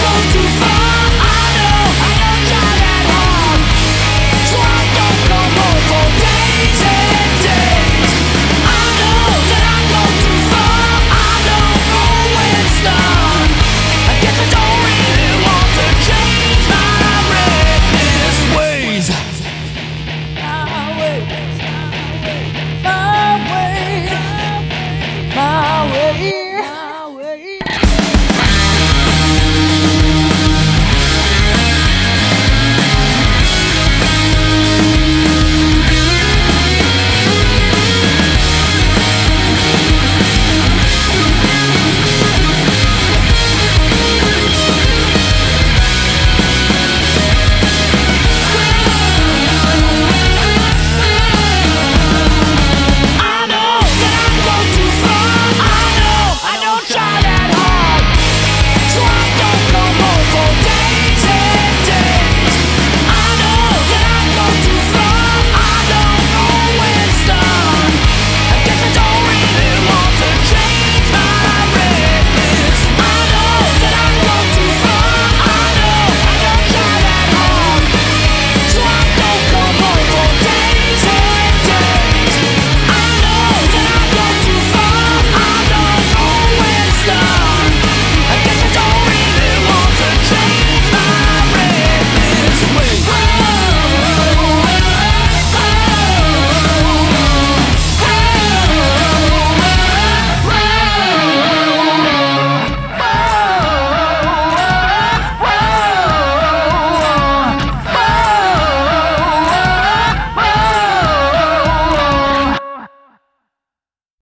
want to